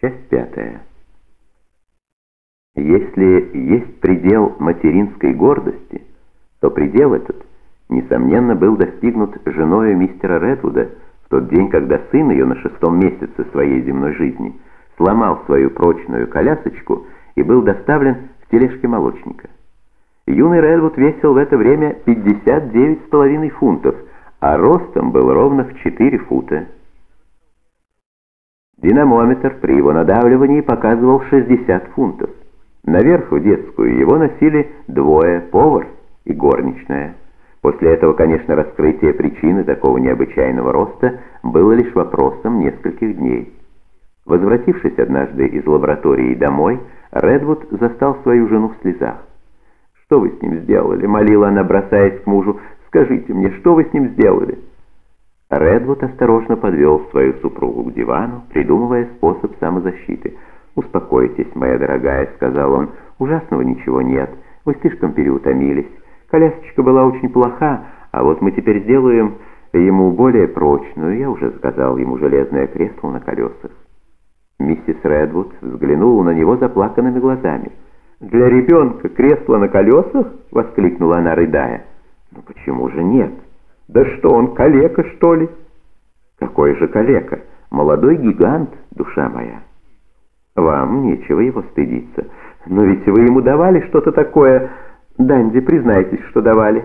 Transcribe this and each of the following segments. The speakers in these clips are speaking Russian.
Часть пятая. Если есть предел материнской гордости, то предел этот, несомненно, был достигнут женой мистера Редвуда в тот день, когда сын ее на шестом месяце своей земной жизни сломал свою прочную колясочку и был доставлен в тележке молочника. Юный Редвуд весил в это время 59,5 фунтов, а ростом был ровно в 4 фута. Динамометр при его надавливании показывал 60 фунтов. Наверх в детскую его носили двое, повар и горничная. После этого, конечно, раскрытие причины такого необычайного роста было лишь вопросом нескольких дней. Возвратившись однажды из лаборатории домой, Редвуд застал свою жену в слезах. «Что вы с ним сделали?» — молила она, бросаясь к мужу. «Скажите мне, что вы с ним сделали?» Редвуд осторожно подвел свою супругу к дивану, придумывая способ самозащиты. «Успокойтесь, моя дорогая», — сказал он, — «ужасного ничего нет, вы слишком переутомились. Колясочка была очень плоха, а вот мы теперь сделаем ему более прочную, я уже сказал ему железное кресло на колесах». Миссис Редвуд взглянула на него заплаканными глазами. «Для ребенка кресло на колесах?» — воскликнула она, рыдая. «Ну почему же нет?» Да что он, калека, что ли? Какой же калека? Молодой гигант, душа моя. Вам нечего его стыдиться. Но ведь вы ему давали что-то такое. Данди, признайтесь, что давали.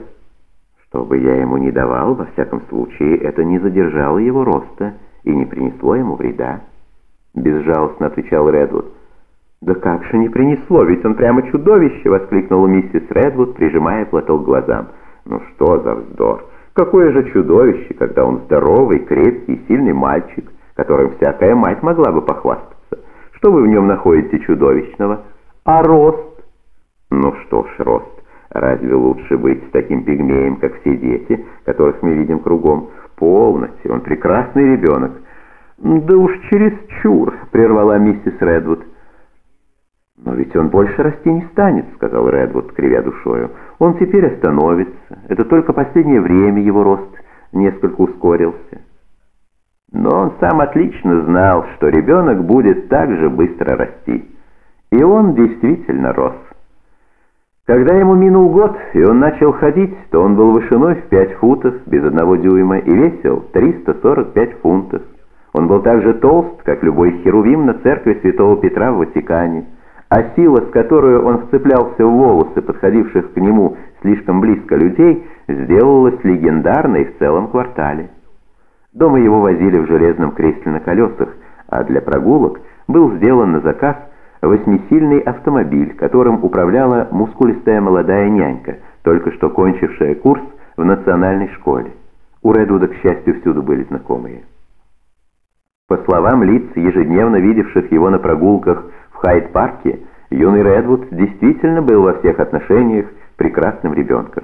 Что бы я ему не давал, во всяком случае, это не задержало его роста и не принесло ему вреда. Безжалостно отвечал Редвуд. «Да как же не принесло, ведь он прямо чудовище!» — воскликнула миссис Редвуд, прижимая платок к глазам. «Ну что за вздор! Какое же чудовище, когда он здоровый, крепкий сильный мальчик, которым всякая мать могла бы похвастаться. Что вы в нем находите чудовищного? А рост? Ну что ж, рост. Разве лучше быть с таким пигмеем, как все дети, которых мы видим кругом? Полностью, он прекрасный ребенок. Да уж чересчур, прервала миссис Редвуд. «Но ведь он больше расти не станет», — сказал Редвуд, кривя душою. «Он теперь остановится. Это только последнее время его рост несколько ускорился». Но он сам отлично знал, что ребенок будет так же быстро расти. И он действительно рос. Когда ему минул год, и он начал ходить, то он был вышиной в 5 футов, без одного дюйма, и весил 345 фунтов. Он был так же толст, как любой херувим на церкви святого Петра в Ватикане а сила, с которой он вцеплялся в волосы подходивших к нему слишком близко людей, сделалась легендарной в целом квартале. Дома его возили в железном кресле на колесах, а для прогулок был сделан на заказ восьмисильный автомобиль, которым управляла мускулистая молодая нянька, только что кончившая курс в национальной школе. У Редвуда, к счастью, всюду были знакомые. По словам лиц, ежедневно видевших его на прогулках Хайд-парке юный Редвуд действительно был во всех отношениях прекрасным ребенком.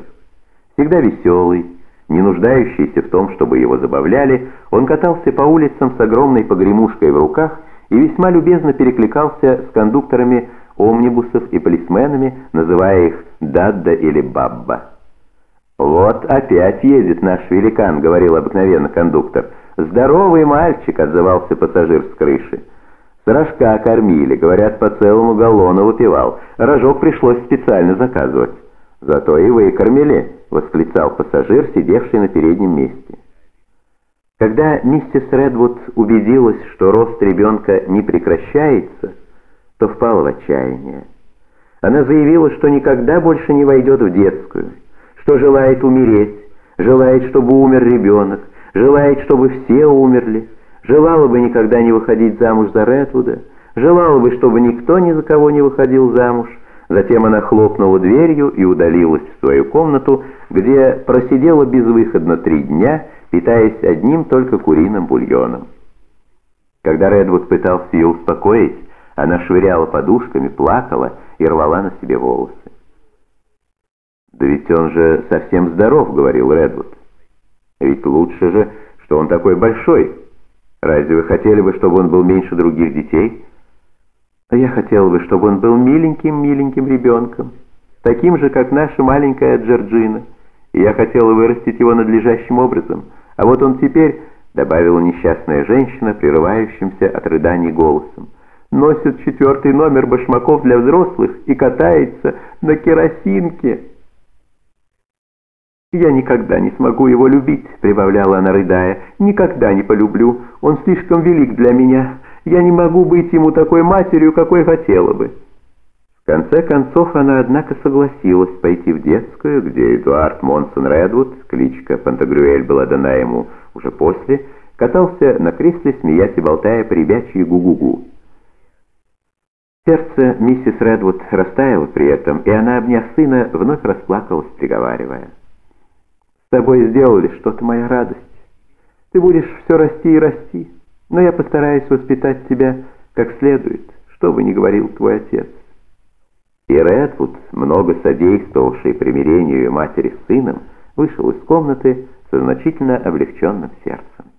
Всегда веселый, не нуждающийся в том, чтобы его забавляли, он катался по улицам с огромной погремушкой в руках и весьма любезно перекликался с кондукторами омнибусов и полисменами, называя их «Дадда» или «Бабба». «Вот опять едет наш великан», — говорил обыкновенно кондуктор. «Здоровый мальчик», — отзывался пассажир с крыши. Рожка кормили, говорят, по целому галлону выпивал. Рожок пришлось специально заказывать. Зато и вы кормили, восклицал пассажир, сидевший на переднем месте. Когда миссис Редвуд убедилась, что рост ребенка не прекращается, то впала в отчаяние. Она заявила, что никогда больше не войдет в детскую, что желает умереть, желает, чтобы умер ребенок, желает, чтобы все умерли, Желала бы никогда не выходить замуж за Редвуда, желала бы, чтобы никто ни за кого не выходил замуж. Затем она хлопнула дверью и удалилась в свою комнату, где просидела безвыходно три дня, питаясь одним только куриным бульоном. Когда Редвуд пытался ее успокоить, она швыряла подушками, плакала и рвала на себе волосы. «Да ведь он же совсем здоров», — говорил Редвуд. «Ведь лучше же, что он такой большой». Разве вы хотели бы, чтобы он был меньше других детей? А я хотела бы, чтобы он был миленьким-миленьким ребенком, таким же, как наша маленькая Джорджина. И я хотела вырастить его надлежащим образом. А вот он теперь, добавила несчастная женщина, прерывающимся от рыданий голосом, носит четвертый номер башмаков для взрослых и катается на керосинке. «Я никогда не смогу его любить», — прибавляла она, рыдая. «Никогда не полюблю. Он слишком велик для меня. Я не могу быть ему такой матерью, какой хотела бы». В конце концов, она, однако, согласилась пойти в детскую, где Эдуард Монсон Редвуд, кличка Пантагрюэль была дана ему уже после, катался на кресле, смеясь и болтая при ребячьи гу-гу-гу. Сердце миссис Редвуд растаяло при этом, и она, обняв сына, вновь расплакалась, приговаривая. «С тобой сделали что-то, моя радость. Ты будешь все расти и расти, но я постараюсь воспитать тебя как следует, что бы ни говорил твой отец». И Редвуд, много содействовавший примирению матери с сыном, вышел из комнаты со значительно облегченным сердцем.